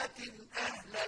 قرية أهلك